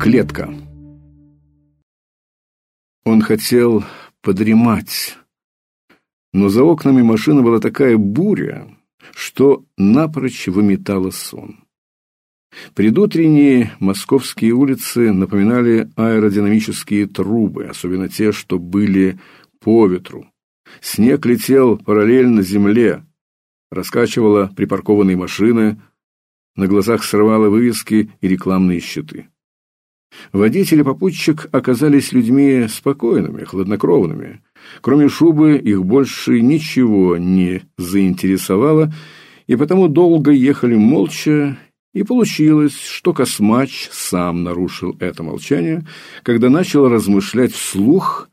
Клетка. Он хотел подремать, но за окнами машины была такая буря, что напрочь выметала сон. Предутренние московские улицы напоминали аэродинамические трубы, особенно те, что были по ветру. Снег летел параллельно земле, раскачивала припаркованные машины, на глазах срывало вывески и рекламные щиты. Водитель и попутчик оказались людьми спокойными, хладнокровными. Кроме шубы их больше ничего не заинтересовало, и потому долго ехали молча, и получилось, что Космач сам нарушил это молчание, когда начал размышлять вслух,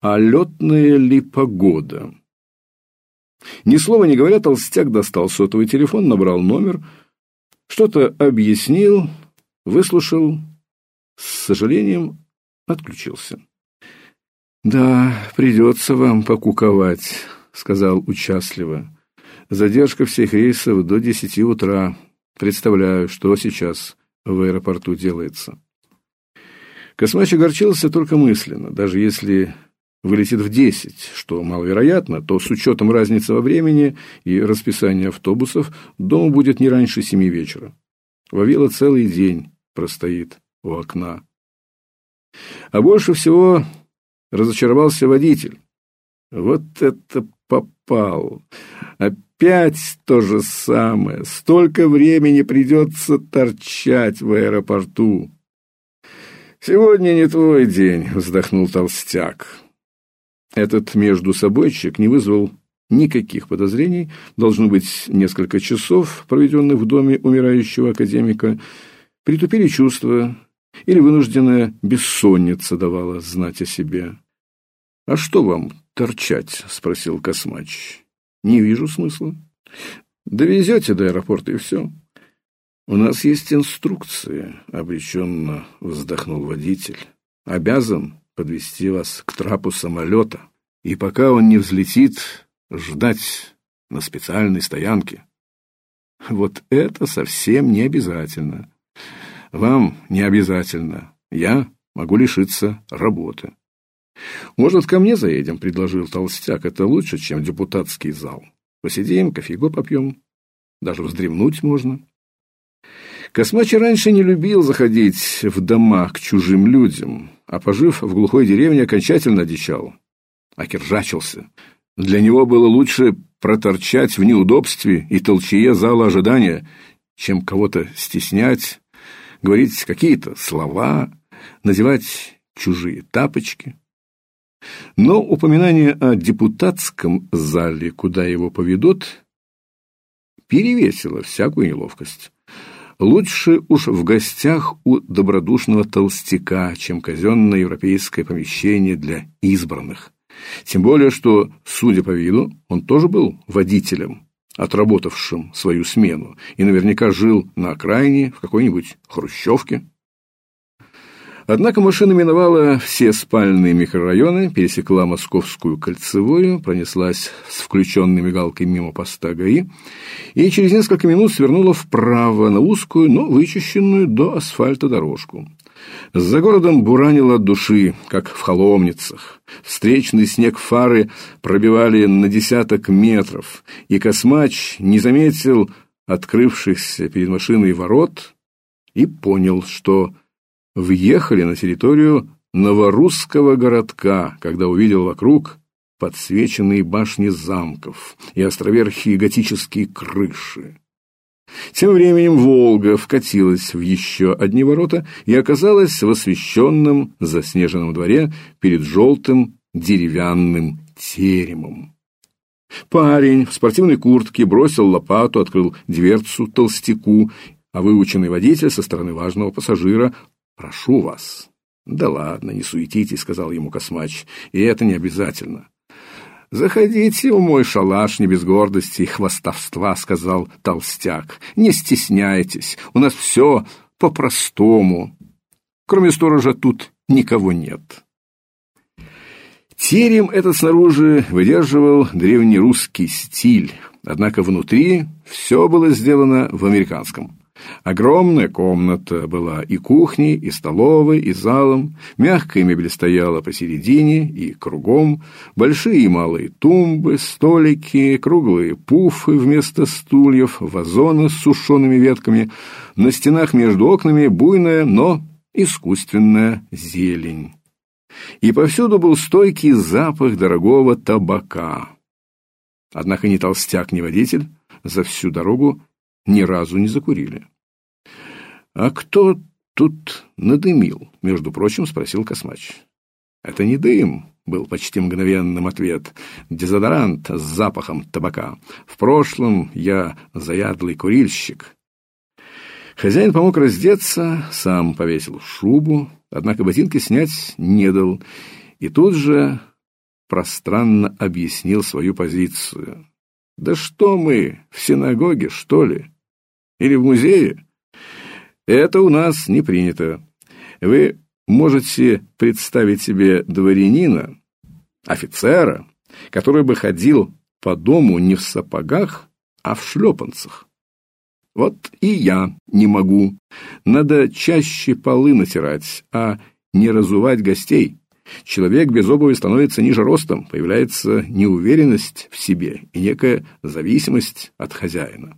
а летная ли погода. Ни слова не говоря, толстяк достал сотовый телефон, набрал номер, что-то объяснил, выслушал с сожалением отключился. «Да, придется вам покуковать», — сказал участливо. «Задержка всех рейсов до десяти утра. Представляю, что сейчас в аэропорту делается». Космач огорчился только мысленно, даже если вылетит в десять, что маловероятно, то с учетом разницы во времени и расписания автобусов дома будет не раньше семи вечера. Вавила целый день простоит у окна. А больше всего разочаровался водитель. Вот это попал. Опять то же самое. Столько времени придется торчать в аэропорту. «Сегодня не твой день», — вздохнул толстяк. Этот междусобойчик не вызвал никаких подозрений. Должно быть, несколько часов, проведенных в доме умирающего академика, притупили чувства, или вынужденная бессонница давала знать о себе. «А что вам торчать?» — спросил Космач. «Не вижу смысла. Довезете до аэропорта, и все». «У нас есть инструкции», — обреченно вздохнул водитель. «Обязан подвести вас к трапу самолета, и пока он не взлетит, ждать на специальной стоянке». «Вот это совсем не обязательно», вам не обязательно. Я могу лишиться работы. Может, ко мне заедем, предложил толстяк. Это лучше, чем депутатский зал. Посидим, кофейку попьем. Даже вздремнуть можно. Космач раньше не любил заходить в дома к чужим людям, а пожив в глухой деревне, окончательно одичал. Окиржачился. Для него было лучше проторчать в неудобстве и толчее зала ожидания, чем кого-то стеснять, говорить какие-то слова, надевать чужие тапочки. Но упоминание о депутатском зале, куда его поведут, перевесило всякую неловкость. Лучше уж в гостях у добродушного толстяка, чем казенное европейское помещение для избранных. Тем более, что, судя по виду, он тоже был водителем отработавшим свою смену, и наверняка жил на окраине в какой-нибудь хрущевке. Однако машина миновала все спальные микрорайоны, пересекла Московскую кольцевую, пронеслась с включенной мигалкой мимо поста ГАИ и через несколько минут свернула вправо на узкую, но вычищенную до асфальта дорожку. За городом буранило души, как в холомницах. Встречный снег фары пробивали на десяток метров, и Космач не заметил открывшихся перед машиной ворот и понял, что въехали на территорию новорусского городка, когда увидел вокруг подсвеченные башни замков и островерхие готические крыши. Тем временем Волга вкатилась в еще одни ворота и оказалась в освещенном заснеженном дворе перед желтым деревянным теремом. Парень в спортивной куртке бросил лопату, открыл дверцу толстяку, а выученный водитель со стороны важного пассажира «Прошу вас». «Да ладно, не суетитесь», — сказал ему Космач, — «и это не обязательно. «Заходите в мой шалаш не без гордости и хвастовства», — сказал толстяк. «Не стесняйтесь, у нас все по-простому. Кроме сторожа тут никого нет». Терем этот снаружи выдерживал древнерусский стиль, однако внутри все было сделано в американском. Огромная комната была и кухней, и столовой, и залом, мягкая мебель стояла посередине и кругом, большие и малые тумбы, столики, круглые пуфы вместо стульев, вазоны с сушеными ветками, на стенах между окнами буйная, но искусственная зелень. И повсюду был стойкий запах дорогого табака. Однако ни толстяк, ни водитель за всю дорогу ни разу не закурили. «А кто тут надымил?» — между прочим, спросил Космач. «Это не дым», — был почти мгновенным ответ. «Дезодорант с запахом табака. В прошлом я заядлый курильщик». Хозяин помог раздеться, сам повесил шубу, однако ботинки снять не дал, и тут же пространно объяснил свою позицию. «Да что мы, в синагоге, что ли? Или в музее?» Это у нас не принято. Вы можете представить себе дворянина, офицера, который бы ходил по дому не в сапогах, а в шлепанцах. Вот и я не могу. Надо чаще полы натирать, а не разувать гостей. Человек без обуви становится ниже ростом, появляется неуверенность в себе и некая зависимость от хозяина.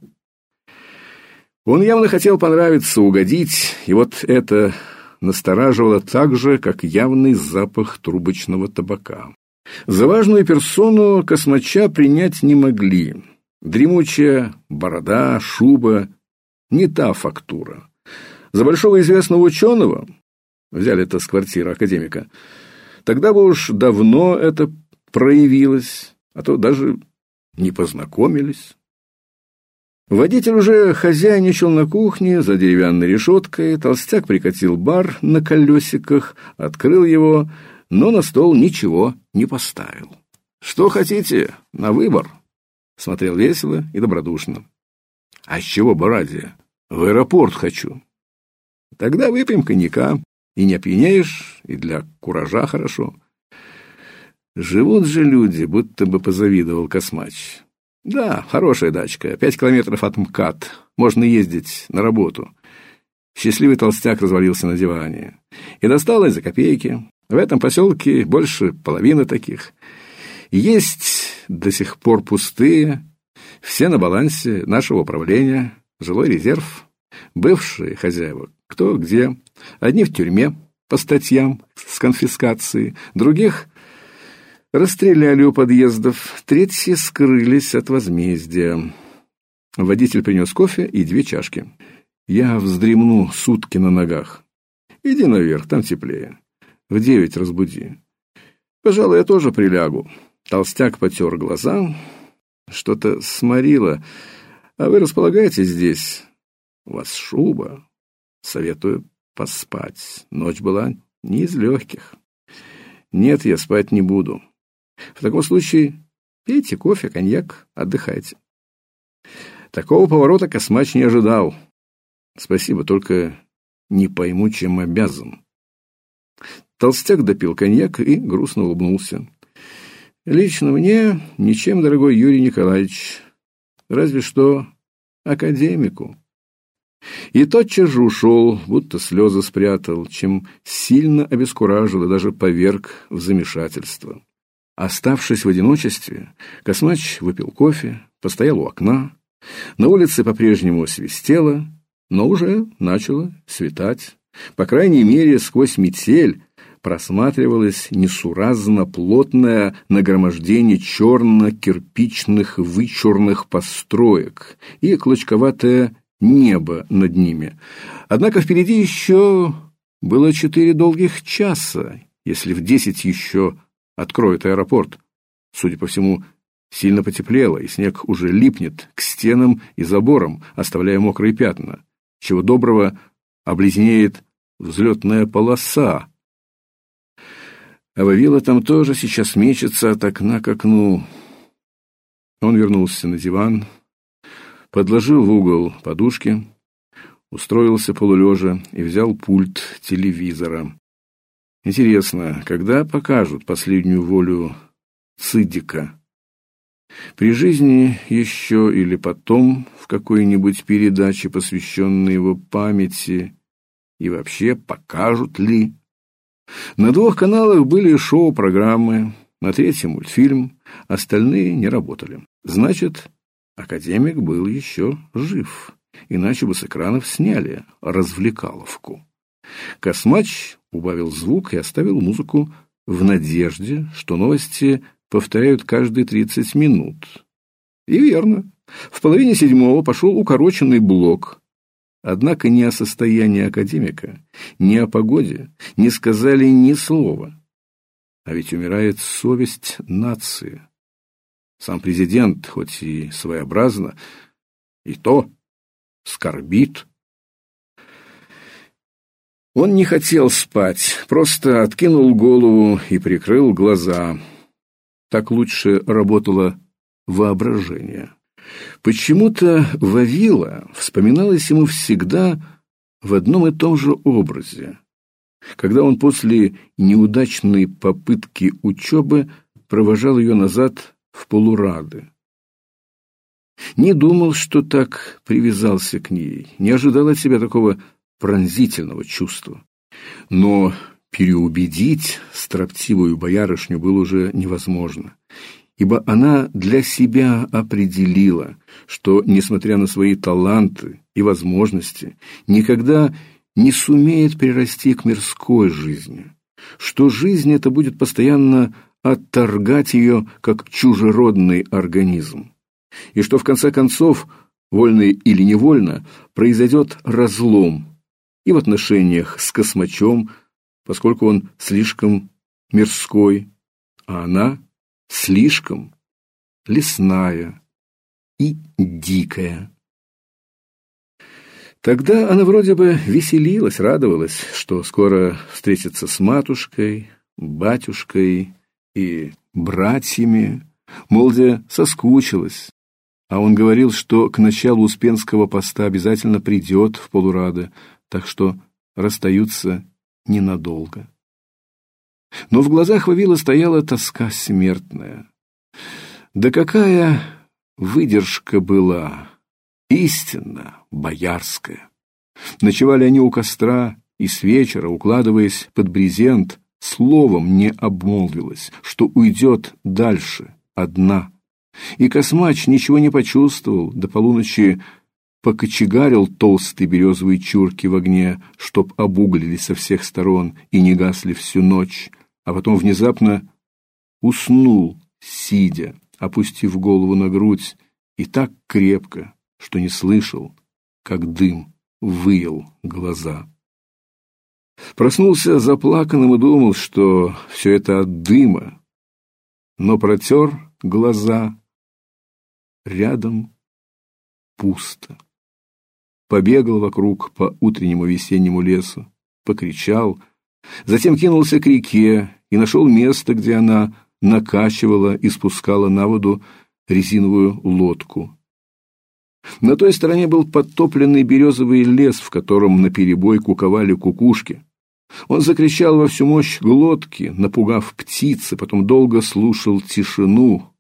Он явно хотел понравиться, угодить, и вот это настораживало так же, как явный запах трубочного табака. За важную персону космача принять не могли. Дремучая борода, шуба — не та фактура. За большого известного ученого, взяли это с квартиры академика, тогда бы уж давно это проявилось, а то даже не познакомились. Водитель уже хозяйничал на кухне за деревянной решеткой, толстяк прикатил бар на колесиках, открыл его, но на стол ничего не поставил. «Что хотите? На выбор?» Смотрел весело и добродушно. «А с чего бы ради? В аэропорт хочу». «Тогда выпьем коньяка, и не опьянеешь, и для куража хорошо». Живут же люди, будто бы позавидовал Космач. Да, хорошая дачка, пять километров от МКАД. Можно ездить на работу. Счастливый толстяк развалился на диване. И досталось за копейки. В этом поселке больше половины таких. Есть до сих пор пустые, все на балансе нашего управления, жилой резерв, бывшие хозяева, кто где. Одни в тюрьме по статьям с конфискацией, других Расстреляли у подъездов, третьи скрылись от возмездия. Водитель принес кофе и две чашки. Я вздремну сутки на ногах. Иди наверх, там теплее. В девять разбуди. Пожалуй, я тоже прилягу. Толстяк потер глаза. Что-то сморило. А вы располагаетесь здесь? У вас шуба. Советую поспать. Ночь была не из легких. Нет, я спать не буду. В таком случае пейте кофе, коньяк, отдыхайте. Такого поворота Космач не ожидал. Спасибо, только не пойму, чем обязан. Толстяк допил коньяк и грустно улыбнулся. Лично мне ничем, дорогой Юрий Николаевич, разве что академику. И тотчас же ушел, будто слезы спрятал, чем сильно обескуражил и даже поверг в замешательство. Оставшись в одиночестве, Космач выпил кофе, постоял у окна. На улице по-прежнему свистело, но уже начало светать. По крайней мере, сквозь метель просматривалось несуразно плотное нагромождение черно-кирпичных вычурных построек и клочковатое небо над ними. Однако впереди еще было четыре долгих часа, если в десять еще откроют аэропорт. Судя по всему, сильно потеплело, и снег уже липнет к стенам и заборам, оставляя мокрые пятна. Чего доброго обледенеет взлетная полоса. А Вавила там тоже сейчас мечется от окна к окну. Он вернулся на диван, подложил в угол подушки, устроился полулежа и взял пульт телевизора. Интересно, когда покажут последнюю волю Цидика? При жизни еще или потом в какой-нибудь передаче, посвященной его памяти, и вообще покажут ли? На двух каналах были шоу-программы, на третьем мультфильм, остальные не работали. Значит, академик был еще жив, иначе бы с экранов сняли развлекаловку. Космач убавил звук и оставил музыку в надежде, что новости повторяют каждые 30 минут. И верно. В половине седьмого пошел укороченный блок. Однако ни о состоянии академика, ни о погоде не сказали ни слова. А ведь умирает совесть нации. Сам президент, хоть и своеобразно, и то скорбит. Он не хотел спать, просто откинул голову и прикрыл глаза. Так лучше работало воображение. Почему-то Вавила вспоминалась ему всегда в одном и том же образе. Когда он после неудачной попытки учебы провожал ее назад в полурады. Не думал, что так привязался к ней, не ожидал от себя такого пронзительного чувства. Но переубедить строптивую боярышню было уже невозможно, ибо она для себя определила, что, несмотря на свои таланты и возможности, никогда не сумеет перерасти к мирской жизни, что жизнь эта будет постоянно отторгать ее как чужеродный организм, и что в конце концов, вольно или невольно, произойдет разлом и в отношениях с космачом, поскольку он слишком мирской, а она слишком лесная и дикая. Тогда она вроде бы веселилась, радовалась, что скоро встретится с матушкой, батюшкой и братьями, мол, соскучилась. А он говорил, что к началу Успенского поста обязательно придет в полурада, так что расстаются ненадолго. Но в глазах Вавила стояла тоска смертная. Да какая выдержка была, истинно боярская. Ночевали они у костра, и с вечера, укладываясь под брезент, словом не обмолвилась, что уйдет дальше, одна. И Космач ничего не почувствовал, до полуночи покочегарил толстые березовые чурки в огне, чтоб обуглились со всех сторон и не гасли всю ночь, а потом внезапно уснул, сидя, опустив голову на грудь, и так крепко, что не слышал, как дым выел глаза. Проснулся заплаканным и думал, что все это от дыма, но протер глаза. Рядом пусто побегал вокруг по утреннему весеннему лесу, покричал, затем кинулся к реке и нашел место, где она накачивала и спускала на воду резиновую лодку. На той стороне был подтопленный березовый лес, в котором наперебой куковали кукушки. Он закричал во всю мощь глотки, напугав птицы, потом долго слушал тишину.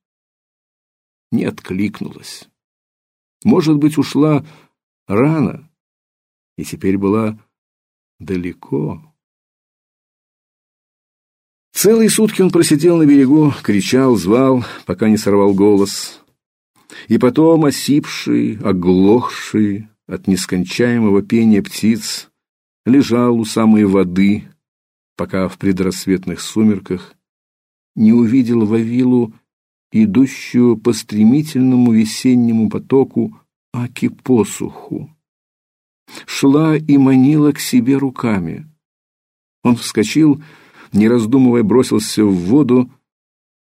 Не откликнулась. Может быть, ушла рано и теперь была далеко. Целые сутки он просидел на берегу, кричал, звал, пока не сорвал голос. И потом, осипший, оглохший от нескончаемого пения птиц, лежал у самой воды, пока в предрассветных сумерках не увидел Вавилу, идущую по стремительному весеннему потоку Аки посуху. Шла и манила к себе руками. Он вскочил, не раздумывая, бросился в воду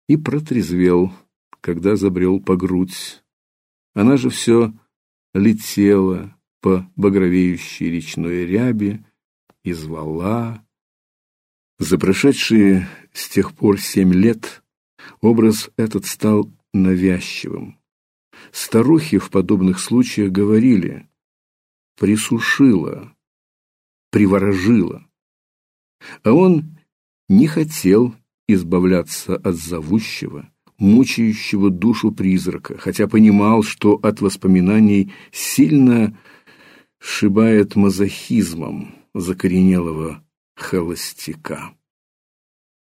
и протрезвел, когда забрел по грудь. Она же все летела по багровеющей речной ряби и звала. За прошедшие с тех пор семь лет образ этот стал навязчивым. Старухи в подобных случаях говорили «присушила», «приворожила». А он не хотел избавляться от зовущего, мучающего душу призрака, хотя понимал, что от воспоминаний сильно шибает мазохизмом закоренелого холостяка.